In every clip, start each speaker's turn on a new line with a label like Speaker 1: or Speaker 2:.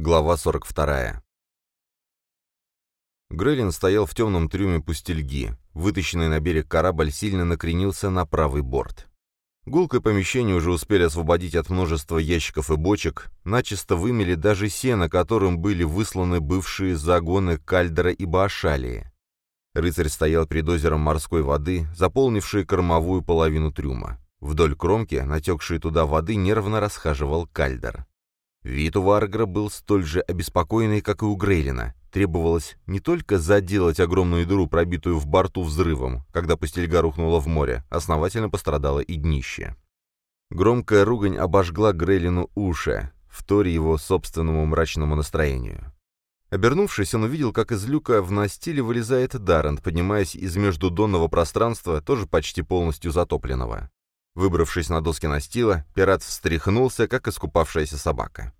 Speaker 1: Глава 42. Грейлин стоял в темном трюме пустельги. Вытащенный на берег корабль сильно накренился на правый борт. Гулкое помещение уже успели освободить от множества ящиков и бочек, начисто вымели даже сено, которым были высланы бывшие загоны Кальдера и Баашалии. Рыцарь стоял перед озером морской воды, заполнившей кормовую половину трюма. Вдоль кромки, натекшей туда воды, нервно расхаживал Кальдер. Вид у Варгра был столь же обеспокоенный, как и у Грейлина. Требовалось не только заделать огромную дыру, пробитую в борту взрывом, когда пустельга рухнула в море, основательно пострадало и днище. Громкая ругань обожгла Грейлину уши, вторе его собственному мрачному настроению. Обернувшись, он увидел, как из люка в настиле вылезает Даррент, поднимаясь из междудонного пространства, тоже почти полностью затопленного. Выбравшись на доски настила, пират встряхнулся, как искупавшаяся собака.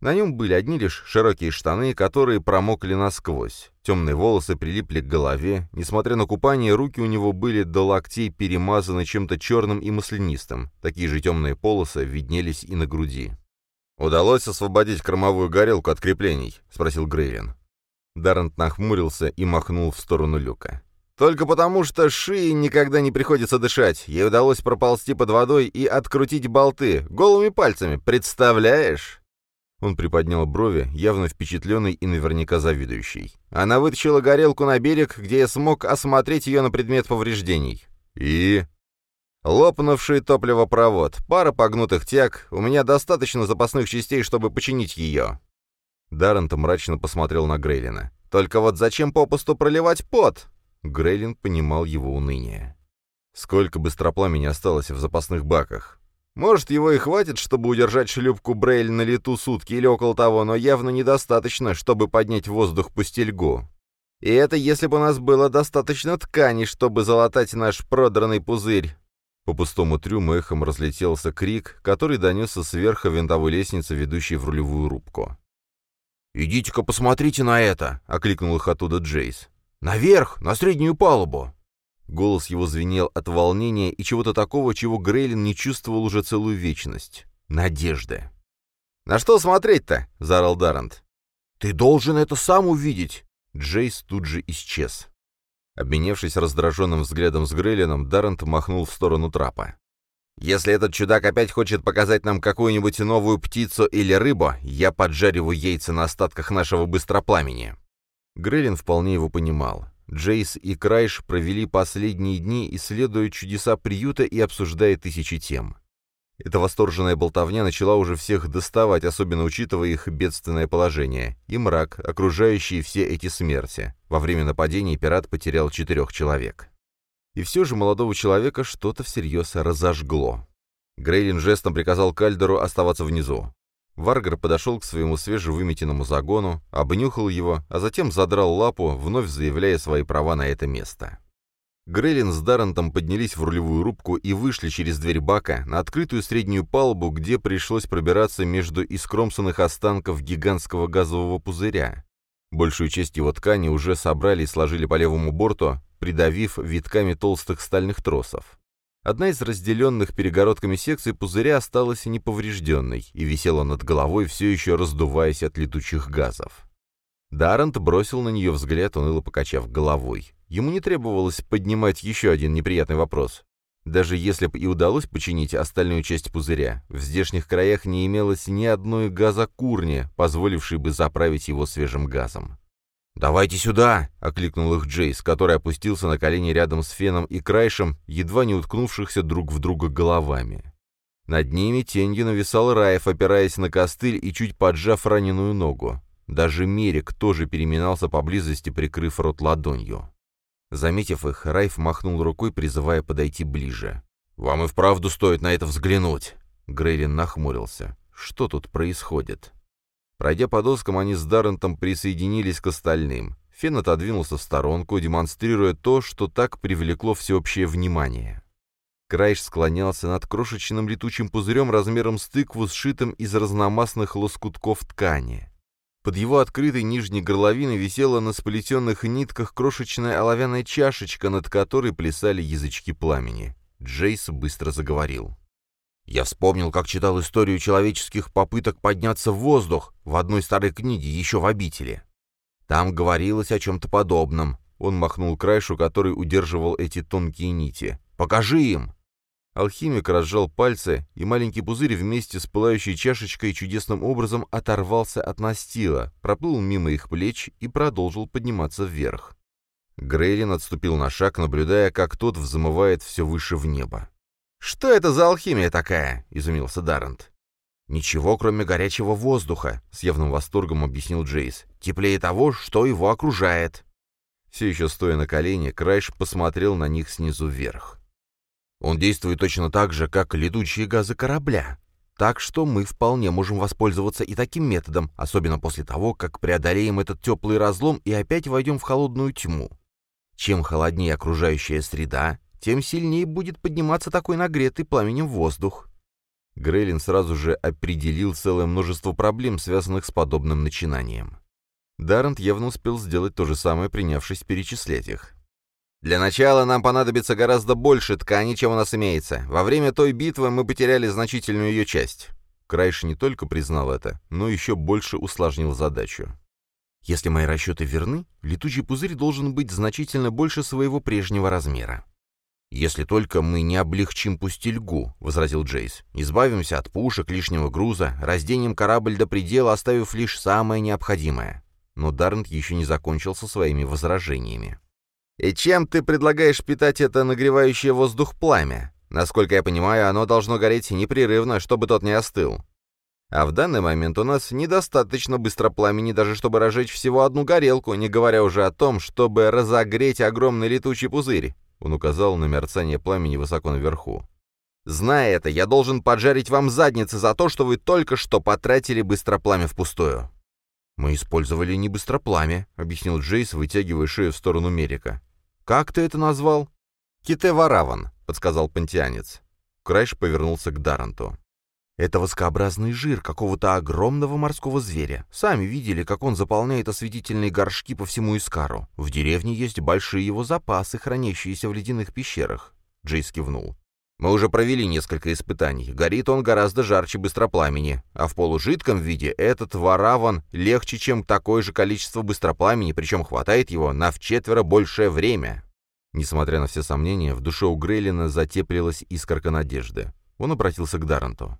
Speaker 1: На нем были одни лишь широкие штаны, которые промокли насквозь. Темные волосы прилипли к голове. Несмотря на купание, руки у него были до локтей перемазаны чем-то черным и маслянистым. Такие же темные полосы виднелись и на груди. «Удалось освободить кормовую горелку от креплений?» — спросил Грейлин. Даррент нахмурился и махнул в сторону люка. Только потому, что шии никогда не приходится дышать. Ей удалось проползти под водой и открутить болты голыми пальцами. Представляешь?» Он приподнял брови, явно впечатленный и наверняка завидующий. Она вытащила горелку на берег, где я смог осмотреть ее на предмет повреждений. И... Лопнувший топливопровод, пара погнутых тяг, у меня достаточно запасных частей, чтобы починить ее. Даррент мрачно посмотрел на Грейлина. «Только вот зачем попусту проливать пот? Грейлин понимал его уныние. Сколько быстропламени осталось в запасных баках? Может, его и хватит, чтобы удержать шлюпку Брейль на лету сутки или около того, но явно недостаточно, чтобы поднять воздух пустельгу. И это если бы у нас было достаточно ткани, чтобы залатать наш продранный пузырь. По пустому трюму эхом разлетелся крик, который донесся сверху винтовой лестницы, ведущей в рулевую рубку. «Идите-ка посмотрите на это!» — окликнул их оттуда Джейс. «Наверх, на среднюю палубу!» Голос его звенел от волнения и чего-то такого, чего Грейлин не чувствовал уже целую вечность. Надежды. «На что смотреть-то?» — заорал Даррент. «Ты должен это сам увидеть!» Джейс тут же исчез. Обменявшись раздраженным взглядом с Грейлином, Даррент махнул в сторону трапа. «Если этот чудак опять хочет показать нам какую-нибудь новую птицу или рыбу, я поджариваю яйца на остатках нашего быстропламени». Грейлин вполне его понимал. Джейс и Крайш провели последние дни, исследуя чудеса приюта и обсуждая тысячи тем. Эта восторженная болтовня начала уже всех доставать, особенно учитывая их бедственное положение, и мрак, окружающий все эти смерти. Во время нападения пират потерял четырех человек. И все же молодого человека что-то всерьез разожгло. Грейлин жестом приказал Кальдеру оставаться внизу. Варгар подошел к своему свежевыметенному загону, обнюхал его, а затем задрал лапу, вновь заявляя свои права на это место. Грейлин с Даррентом поднялись в рулевую рубку и вышли через дверь бака на открытую среднюю палубу, где пришлось пробираться между искромсанных останков гигантского газового пузыря. Большую часть его ткани уже собрали и сложили по левому борту, придавив витками толстых стальных тросов. Одна из разделенных перегородками секций пузыря осталась неповрежденной и висела над головой, все еще раздуваясь от летучих газов. Даррент бросил на нее взгляд, уныло покачав головой. Ему не требовалось поднимать еще один неприятный вопрос. Даже если бы и удалось починить остальную часть пузыря, в здешних краях не имелось ни одной газокурни, позволившей бы заправить его свежим газом. «Давайте сюда!» — окликнул их Джейс, который опустился на колени рядом с Феном и Крайшем, едва не уткнувшихся друг в друга головами. Над ними тенью нависал Раев, опираясь на костыль и чуть поджав раненую ногу. Даже Мерик тоже переминался поблизости, прикрыв рот ладонью. Заметив их, Райф махнул рукой, призывая подойти ближе. «Вам и вправду стоит на это взглянуть!» Грейлин нахмурился. «Что тут происходит?» Пройдя по доскам, они с Даррентом присоединились к остальным. Фен отодвинулся в сторонку, демонстрируя то, что так привлекло всеобщее внимание. Крайш склонялся над крошечным летучим пузырем размером с тыкву, сшитым из разномастных лоскутков ткани. Под его открытой нижней горловиной висела на сплетенных нитках крошечная оловянная чашечка, над которой плясали язычки пламени. Джейс быстро заговорил. Я вспомнил, как читал историю человеческих попыток подняться в воздух в одной старой книге, еще в обители. Там говорилось о чем-то подобном. Он махнул крайшу, который удерживал эти тонкие нити. «Покажи им!» Алхимик разжал пальцы, и маленький пузырь вместе с пылающей чашечкой чудесным образом оторвался от настила, проплыл мимо их плеч и продолжил подниматься вверх. Грейлин отступил на шаг, наблюдая, как тот взмывает все выше в небо. «Что это за алхимия такая?» — изумился Даррент. «Ничего, кроме горячего воздуха», — с явным восторгом объяснил Джейс. «Теплее того, что его окружает». Все еще стоя на колене, Крайш посмотрел на них снизу вверх. «Он действует точно так же, как летучие газы корабля. Так что мы вполне можем воспользоваться и таким методом, особенно после того, как преодолеем этот теплый разлом и опять войдем в холодную тьму. Чем холоднее окружающая среда, тем сильнее будет подниматься такой нагретый пламенем воздух. Грейлин сразу же определил целое множество проблем, связанных с подобным начинанием. Даррент явно успел сделать то же самое, принявшись перечислять их. «Для начала нам понадобится гораздо больше ткани, чем у нас имеется. Во время той битвы мы потеряли значительную ее часть». Крайш не только признал это, но еще больше усложнил задачу. «Если мои расчеты верны, летучий пузырь должен быть значительно больше своего прежнего размера. «Если только мы не облегчим пустельгу», — возразил Джейс. «Избавимся от пушек, лишнего груза, разденем корабль до предела, оставив лишь самое необходимое». Но Дарнт еще не закончил со своими возражениями. «И чем ты предлагаешь питать это нагревающее воздух пламя? Насколько я понимаю, оно должно гореть непрерывно, чтобы тот не остыл. А в данный момент у нас недостаточно быстро пламени, даже чтобы разжечь всего одну горелку, не говоря уже о том, чтобы разогреть огромный летучий пузырь. Он указал на мерцание пламени высоко наверху. «Зная это, я должен поджарить вам задницы за то, что вы только что потратили быстропламя впустую». «Мы использовали не быстропламя», — объяснил Джейс, вытягивая шею в сторону Мерика. «Как ты это назвал?» «Китевараван», — подсказал пантеанец. Крайш повернулся к Даранту. Это воскообразный жир какого-то огромного морского зверя. Сами видели, как он заполняет осветительные горшки по всему Искару. В деревне есть большие его запасы, хранящиеся в ледяных пещерах. Джейс кивнул. Мы уже провели несколько испытаний. Горит он гораздо жарче быстропламени, а в полужидком виде этот вараван легче, чем такое же количество быстропламени, причем хватает его на вчетверо большее время. Несмотря на все сомнения, в душе у Грейлина затеплилась искорка надежды. Он обратился к Даранту.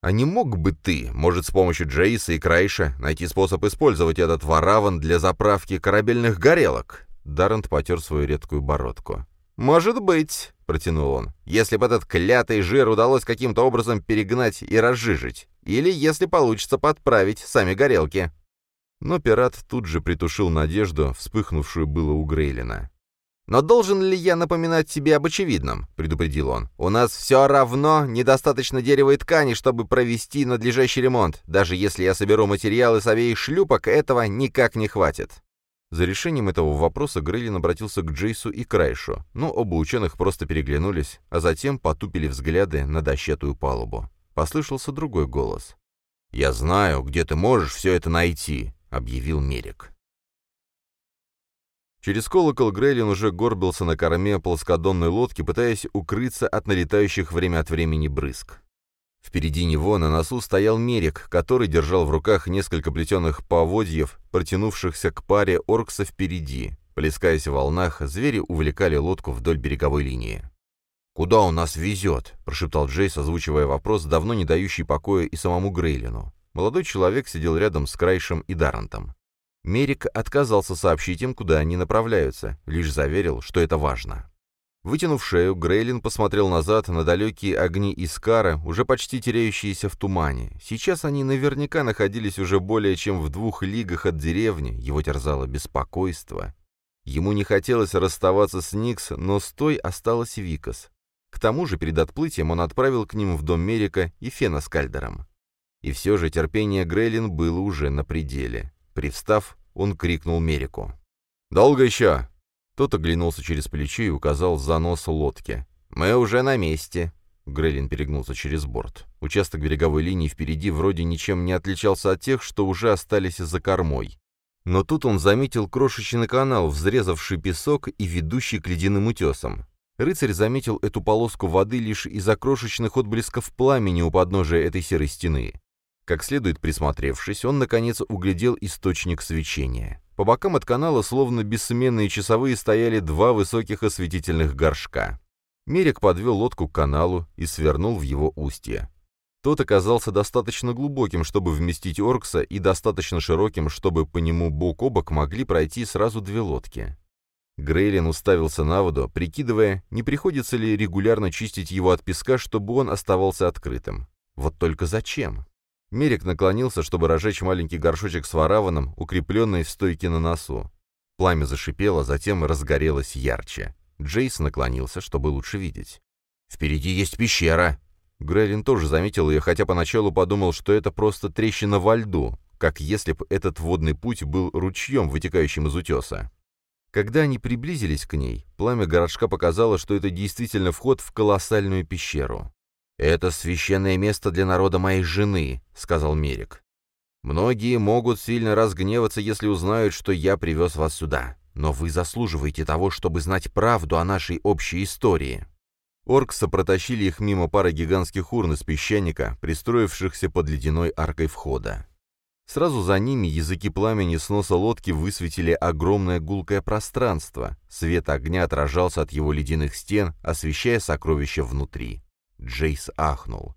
Speaker 1: А не мог бы ты, может, с помощью Джейса и Крайша, найти способ использовать этот вараван для заправки корабельных горелок?» Даррент потер свою редкую бородку. «Может быть», — протянул он, — «если бы этот клятый жир удалось каким-то образом перегнать и разжижить, или если получится подправить сами горелки». Но пират тут же притушил надежду, вспыхнувшую было у Грейлина. «Но должен ли я напоминать тебе об очевидном?» — предупредил он. «У нас все равно недостаточно дерева и ткани, чтобы провести надлежащий ремонт. Даже если я соберу материалы с обеих шлюпок, этого никак не хватит». За решением этого вопроса Грейлин обратился к Джейсу и Крайшу, но оба ученых просто переглянулись, а затем потупили взгляды на дощатую палубу. Послышался другой голос. «Я знаю, где ты можешь все это найти», — объявил Мерик. Через колокол Грейлин уже горбился на корме плоскодонной лодки, пытаясь укрыться от налетающих время от времени брызг. Впереди него на носу стоял Мерик, который держал в руках несколько плетеных поводьев, протянувшихся к паре оркса впереди. Плескаясь в волнах, звери увлекали лодку вдоль береговой линии. «Куда он нас везет?» – прошептал Джейс, озвучивая вопрос, давно не дающий покоя и самому Грейлину. Молодой человек сидел рядом с Крайшем и Дарантом. Мерик отказался сообщить им, куда они направляются, лишь заверил, что это важно. Вытянув шею, Грейлин посмотрел назад на далекие огни Искара, уже почти теряющиеся в тумане. Сейчас они наверняка находились уже более чем в двух лигах от деревни, его терзало беспокойство. Ему не хотелось расставаться с Никс, но с той осталась Викас. К тому же перед отплытием он отправил к ним в дом Мерика и Фена с Кальдером. И все же терпение Грейлин было уже на пределе. Привстав, он крикнул Мерику. «Долго еще?» Тот оглянулся через плечо и указал за нос лодки. «Мы уже на месте». Грейлин перегнулся через борт. Участок береговой линии впереди вроде ничем не отличался от тех, что уже остались за кормой. Но тут он заметил крошечный канал, взрезавший песок и ведущий к ледяным утесам. Рыцарь заметил эту полоску воды лишь из-за крошечных отблесков пламени у подножия этой серой стены. Как следует присмотревшись, он, наконец, углядел источник свечения. По бокам от канала, словно бессменные часовые, стояли два высоких осветительных горшка. Мерик подвел лодку к каналу и свернул в его устье. Тот оказался достаточно глубоким, чтобы вместить Оркса, и достаточно широким, чтобы по нему бок о бок могли пройти сразу две лодки. Грейлин уставился на воду, прикидывая, не приходится ли регулярно чистить его от песка, чтобы он оставался открытым. Вот только зачем? Мерик наклонился, чтобы разжечь маленький горшочек с вараваном, укрепленный в стойке на носу. Пламя зашипело, затем разгорелось ярче. Джейс наклонился, чтобы лучше видеть. «Впереди есть пещера!» Грейлин тоже заметил ее, хотя поначалу подумал, что это просто трещина во льду, как если бы этот водный путь был ручьем, вытекающим из утеса. Когда они приблизились к ней, пламя горшка показало, что это действительно вход в колоссальную пещеру. «Это священное место для народа моей жены», — сказал Мерик. «Многие могут сильно разгневаться, если узнают, что я привез вас сюда, но вы заслуживаете того, чтобы знать правду о нашей общей истории». Оркса протащили их мимо пары гигантских урн из песчаника, пристроившихся под ледяной аркой входа. Сразу за ними языки пламени с носа лодки высветили огромное гулкое пространство. Свет огня отражался от его ледяных стен, освещая сокровища внутри. Джейс ахнул.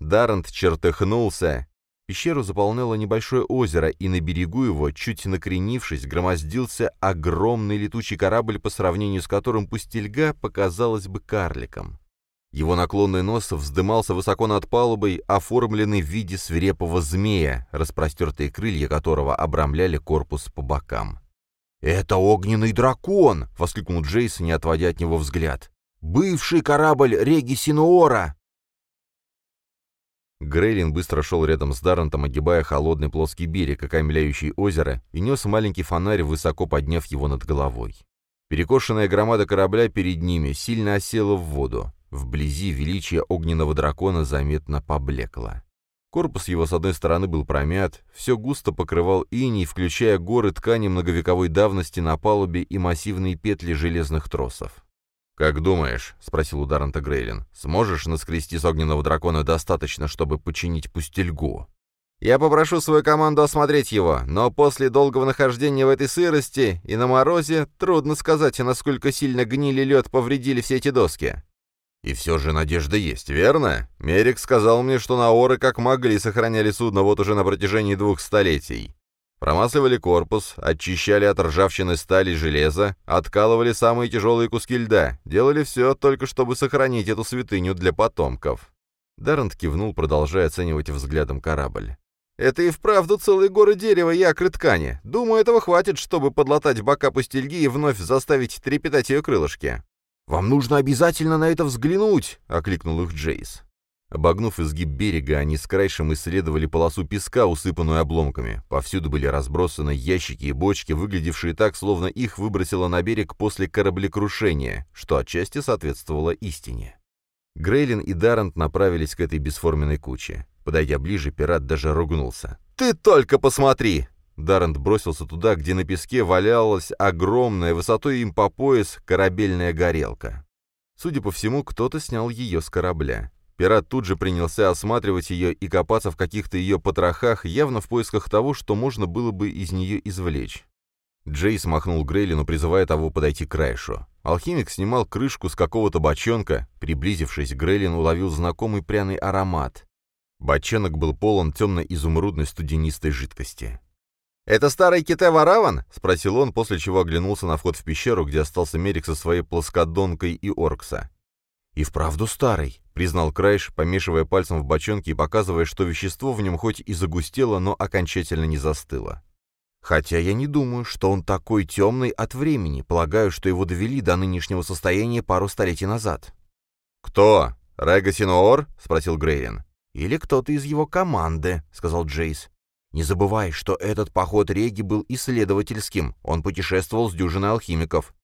Speaker 1: Даррент чертыхнулся. Пещеру заполняло небольшое озеро, и на берегу его, чуть накренившись, громоздился огромный летучий корабль, по сравнению с которым пустельга показалась бы карликом. Его наклонный нос вздымался высоко над палубой, оформленный в виде свирепого змея, распростертые крылья которого обрамляли корпус по бокам. «Это огненный дракон!» — воскликнул Джейс, не отводя от него взгляд. «Бывший корабль Реги Синуора!» Грейлин быстро шел рядом с Даррентом, огибая холодный плоский берег, окаймляющий озеро, и нес маленький фонарь, высоко подняв его над головой. Перекошенная громада корабля перед ними сильно осела в воду. Вблизи величие огненного дракона заметно поблекло. Корпус его с одной стороны был промят, все густо покрывал иней, включая горы ткани многовековой давности на палубе и массивные петли железных тросов. «Как думаешь?» — спросил у Грейлин. «Сможешь наскрести с огненного дракона достаточно, чтобы починить пустельгу?» «Я попрошу свою команду осмотреть его, но после долгого нахождения в этой сырости и на морозе трудно сказать, насколько сильно гнили лед повредили все эти доски. И все же надежда есть, верно? Мерик сказал мне, что наоры как могли сохраняли судно вот уже на протяжении двух столетий. Промасливали корпус, очищали от ржавчины стали железа, откалывали самые тяжелые куски льда, делали все только чтобы сохранить эту святыню для потомков. Даррент кивнул, продолжая оценивать взглядом корабль. «Это и вправду целые горы дерева и акры ткани. Думаю, этого хватит, чтобы подлатать бока пустельги и вновь заставить трепетать ее крылышки». «Вам нужно обязательно на это взглянуть!» — окликнул их Джейс. Обогнув изгиб берега, они с краешем исследовали полосу песка, усыпанную обломками. Повсюду были разбросаны ящики и бочки, выглядевшие так, словно их выбросило на берег после кораблекрушения, что отчасти соответствовало истине. Грейлин и Даррент направились к этой бесформенной куче. Подойдя ближе, пират даже ругнулся. «Ты только посмотри! Даррент бросился туда, где на песке валялась огромная, высотой им по пояс, корабельная горелка. Судя по всему, кто-то снял ее с корабля. Пират тут же принялся осматривать ее и копаться в каких-то ее потрохах, явно в поисках того, что можно было бы из нее извлечь. Джейс махнул Грейлину, призывая того подойти к Райшу. Алхимик снимал крышку с какого-то бочонка. Приблизившись, Грейлин уловил знакомый пряный аромат. Бочонок был полон темно-изумрудной студенистой жидкости. «Это старый ките Вараван?» — спросил он, после чего оглянулся на вход в пещеру, где остался Мерик со своей плоскодонкой и Оркса. «И вправду старый», — признал Крайш, помешивая пальцем в бочонке и показывая, что вещество в нем хоть и загустело, но окончательно не застыло. «Хотя я не думаю, что он такой темный от времени. Полагаю, что его довели до нынешнего состояния пару столетий назад». «Кто? Рега Синоор?» — спросил Грейрин. «Или кто-то из его команды», — сказал Джейс. Не забывай, что этот поход Реги был исследовательским, он путешествовал с дюжиной алхимиков.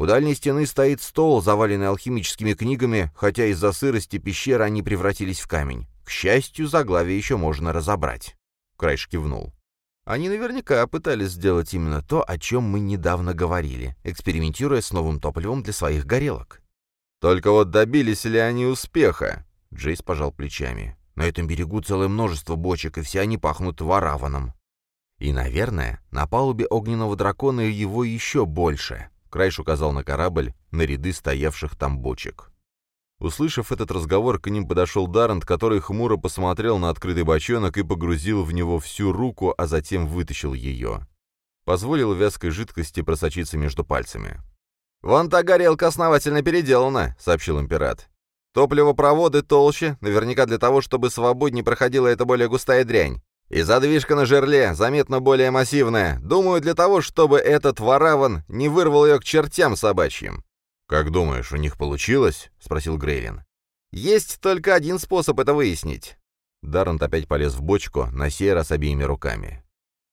Speaker 1: У дальней стены стоит стол, заваленный алхимическими книгами, хотя из-за сырости пещеры они превратились в камень. К счастью, заглавие еще можно разобрать. Крайш кивнул. Они наверняка пытались сделать именно то, о чем мы недавно говорили, экспериментируя с новым топливом для своих горелок. Только вот добились ли они успеха? Джейс пожал плечами.
Speaker 2: На этом берегу целое множество бочек, и все они пахнут вараваном.
Speaker 1: И, наверное, на палубе огненного дракона его еще больше. Крайш указал на корабль, на ряды стоявших там бочек. Услышав этот разговор, к ним подошел Даррент, который хмуро посмотрел на открытый бочонок и погрузил в него всю руку, а затем вытащил ее. Позволил вязкой жидкости просочиться между пальцами. «Вон та горелка основательно переделана», — сообщил императ. «Топливопроводы толще, наверняка для того, чтобы свободнее проходила эта более густая дрянь. И задвижка на жерле заметно более массивная. Думаю, для того, чтобы этот вараван не вырвал ее к чертям собачьим.
Speaker 2: «Как думаешь, у них получилось?» — спросил Грейлин.
Speaker 1: «Есть только один способ это выяснить». Даррент опять полез в бочку, на сей раз обеими руками.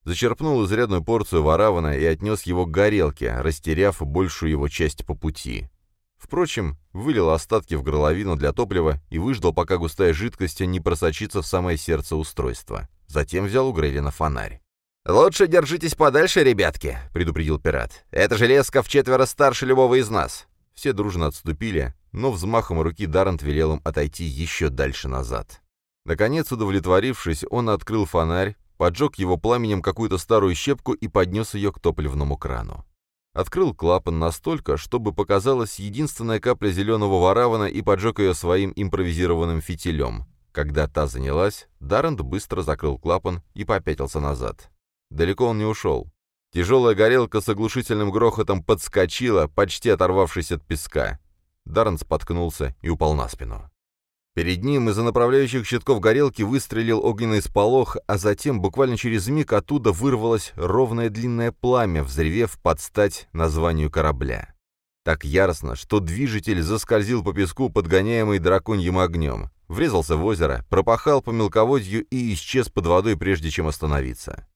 Speaker 1: Зачерпнул изрядную порцию варавана и отнес его к горелке, растеряв большую его часть по пути. Впрочем, вылил остатки в горловину для топлива и выждал, пока густая жидкость не просочится в самое сердце устройства. Затем взял у Грейлина фонарь. «Лучше держитесь подальше, ребятки», — предупредил пират. «Эта железка в четверо старше любого из нас. Все дружно отступили, но взмахом руки Даррент велел им отойти еще дальше назад. Наконец, удовлетворившись, он открыл фонарь, поджег его пламенем какую-то старую щепку и поднес ее к топливному крану. Открыл клапан настолько, чтобы показалась единственная капля зеленого варавана и поджег ее своим импровизированным фитилем. Когда та занялась, Даррент быстро закрыл клапан и попятился назад. Далеко он не ушел. Тяжелая горелка с оглушительным грохотом подскочила, почти оторвавшись от песка. Даррен споткнулся и упал на спину. Перед ним из-за направляющих щитков горелки выстрелил огненный сполох, а затем буквально через миг оттуда вырвалось ровное длинное пламя, взревев под стать названию корабля. Так яростно, что движитель заскользил по песку, подгоняемый драконьим огнем, врезался в озеро, пропахал по мелководью и исчез под водой, прежде чем остановиться.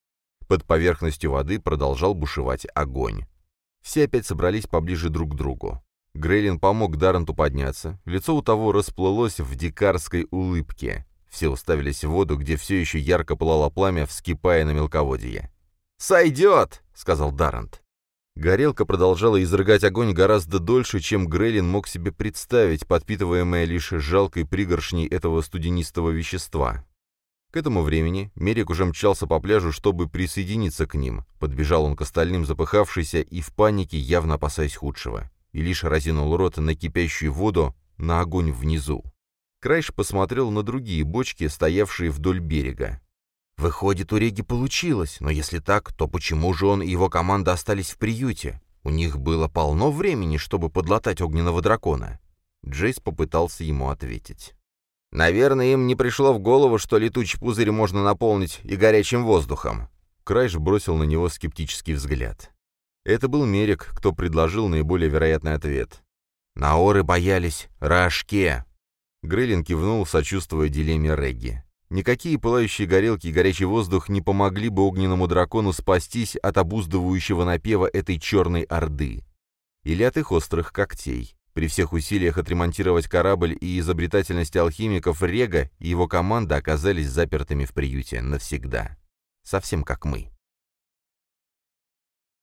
Speaker 1: Под поверхностью воды продолжал бушевать огонь. Все опять собрались поближе друг к другу. Грейлин помог Дарренту подняться. Лицо у того расплылось в дикарской улыбке. Все уставились в воду, где все еще ярко пылало пламя, вскипая на мелководье. «Сойдет!» — сказал Даррент. Горелка продолжала изрыгать огонь гораздо дольше, чем Грейлин мог себе представить, подпитываемая лишь жалкой пригоршней этого студенистого вещества. К этому времени Мерик уже мчался по пляжу, чтобы присоединиться к ним. Подбежал он к остальным запыхавшийся и в панике, явно опасаясь худшего. И лишь разинул рот на кипящую воду, на огонь внизу. Крайш посмотрел на другие бочки, стоявшие вдоль берега.
Speaker 2: «Выходит, у Реги получилось, но если так, то почему же он и его команда остались в приюте? У них было полно времени, чтобы подлатать огненного дракона».
Speaker 1: Джейс попытался ему ответить. Наверное, им не пришло в голову, что летучий пузырь можно наполнить и горячим воздухом. Крайш бросил на него скептический взгляд. Это был Мерик, кто предложил наиболее вероятный ответ.
Speaker 2: «Наоры боялись рожке!»
Speaker 1: Грейлин кивнул, сочувствуя дилемме Регги. Никакие пылающие горелки и горячий воздух не помогли бы огненному дракону спастись от обуздывающего напева этой черной орды. Или от их острых когтей. При всех усилиях отремонтировать корабль и изобретательности алхимиков Рега и его команда оказались запертыми в приюте навсегда. Совсем как мы.